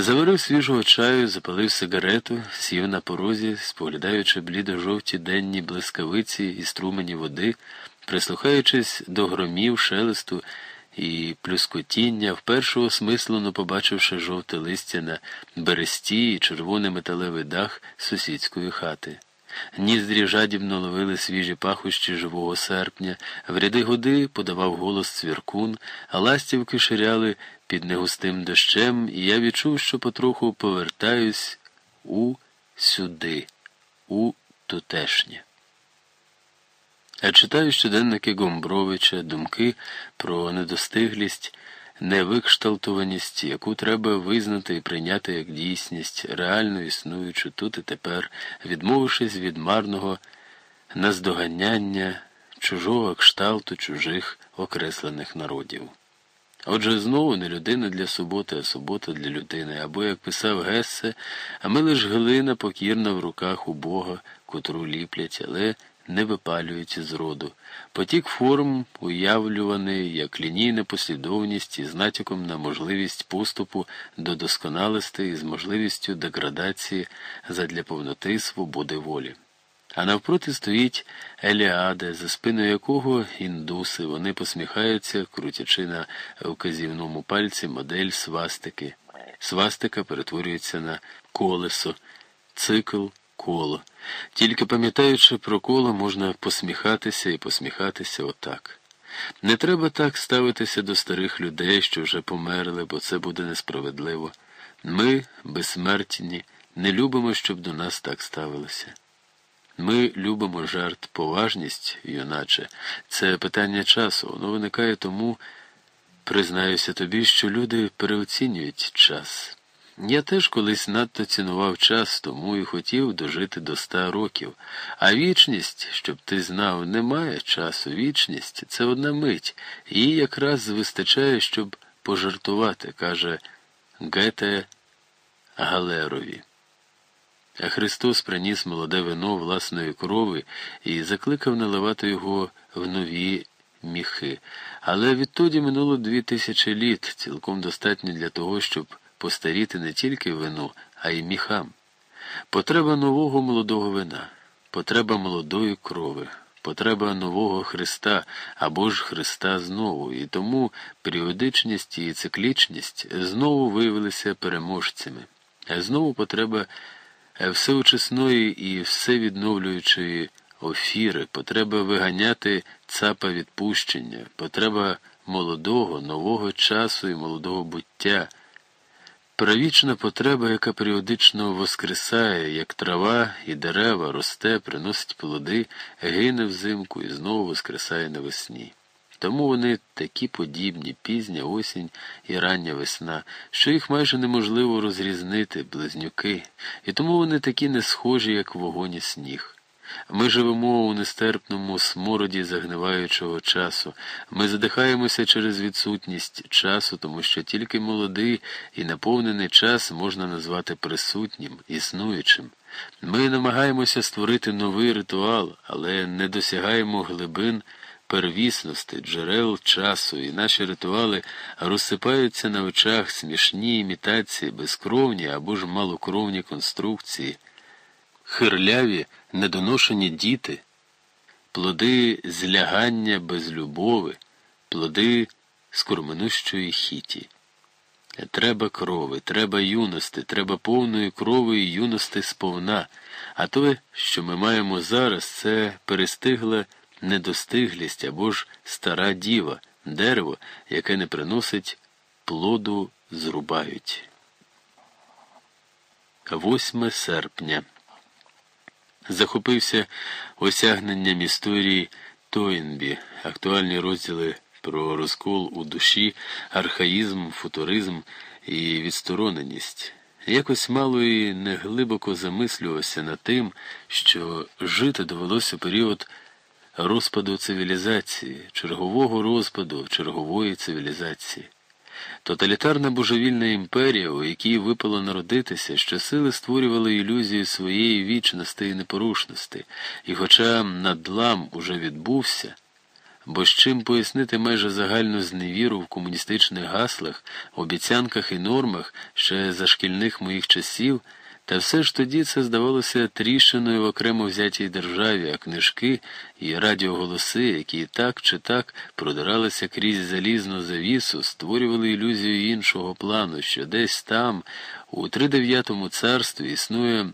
Заварив свіжого чаю, запалив сигарету, сів на порозі, споглядаючи блідо-жовті денні блискавиці і струмені води, прислухаючись до громів, шелесту і плюскотіння, вперше осмислено побачивши жовте листя на бересті і червоний металевий дах сусідської хати. Ніздрі жадібно ловили свіжі пахощі живого серпня, в ряди годи подавав голос цвіркун, а ластівки ширяли під негустим дощем, і я відчув, що потроху повертаюсь у сюди, у тутешнє. А читаю щоденники Гомбровича, думки про недостиглість, невикшталтуваність, яку треба визнати і прийняти як дійсність, реально існуючу тут і тепер, відмовившись від марного наздоганяння чужого кшталту чужих окреслених народів. Отже, знову не людина для суботи, а субота для людини, або, як писав Гессе, а ми лиш глина покірна в руках у Бога, котру ліплять, але не випалюють з роду. Потік форм уявлюваний як лінійна послідовність із натяком на можливість поступу до досконалості і з можливістю деградації задля повноти свободи волі. А навпроти стоїть Еліаде, за спиною якого індуси, вони посміхаються, крутячи на вказівному пальці модель свастики. Свастика перетворюється на колесо, цикл коло. Тільки пам'ятаючи про коло, можна посміхатися і посміхатися отак. Не треба так ставитися до старих людей, що вже померли, бо це буде несправедливо. Ми, безсмертні, не любимо, щоб до нас так ставилося. Ми любимо жарт, поважність, юначе. Це питання часу. Воно виникає тому, признаюся тобі, що люди переоцінюють час. Я теж колись надто цінував час, тому і хотів дожити до ста років. А вічність, щоб ти знав, немає часу. Вічність це одна мить, її якраз вистачає, щоб пожартувати, каже Гете Галерові. А Христос приніс молоде вино власної крови і закликав наливати його в нові міхи. Але відтоді минуло дві тисячі літ, цілком достатньо для того, щоб постаріти не тільки вину, а й міхам. Потреба нового молодого вина, потреба молодої крови, потреба нового Христа або ж Христа знову, і тому періодичність і циклічність знову виявилися переможцями. Знову потреба всеочисної і всевідновлюючої офіри, потреба виганяти цапа відпущення, потреба молодого, нового часу і молодого буття. Правічна потреба, яка періодично воскресає, як трава і дерева росте, приносить плоди, гине взимку і знову воскресає навесні. Тому вони такі подібні, пізня осінь і рання весна, що їх майже неможливо розрізнити, близнюки, і тому вони такі не схожі, як вогонь і сніг. Ми живемо у нестерпному смороді загниваючого часу. Ми задихаємося через відсутність часу, тому що тільки молодий і наповнений час можна назвати присутнім, існуючим. Ми намагаємося створити новий ритуал, але не досягаємо глибин первісності, джерел часу, і наші ритуали розсипаються на очах смішні імітації, безкровні або ж малокровні конструкції хирляві, недоношені діти, плоди злягання без любови, плоди скорминущої хіті. Треба крови, треба юності, треба повної крови і юності сповна, а те, що ми маємо зараз, це перестигла недостиглість або ж стара діва, дерево, яке не приносить плоду зрубають. 8 серпня захопився осягненням історії Тойнбі, актуальні розділи про розкол у душі, архаїзм, футуризм і відстороненість. Якось мало і неглибоко замислювався над тим, що жити довелося період розпаду цивілізації, чергового розпаду чергової цивілізації. Тоталітарна божевільна імперія, у якій випало народитися, що сили створювали ілюзію своєї вічності і непорушності, і хоча надлам уже відбувся, бо з чим пояснити майже загальну зневіру в комуністичних гаслах, обіцянках і нормах ще за шкільних моїх часів. Та все ж тоді це здавалося тріщиною в окремо взятій державі, а книжки і радіоголоси, які так чи так продиралися крізь залізну завісу, створювали ілюзію іншого плану, що десь там, у тридев'ятому царстві, існує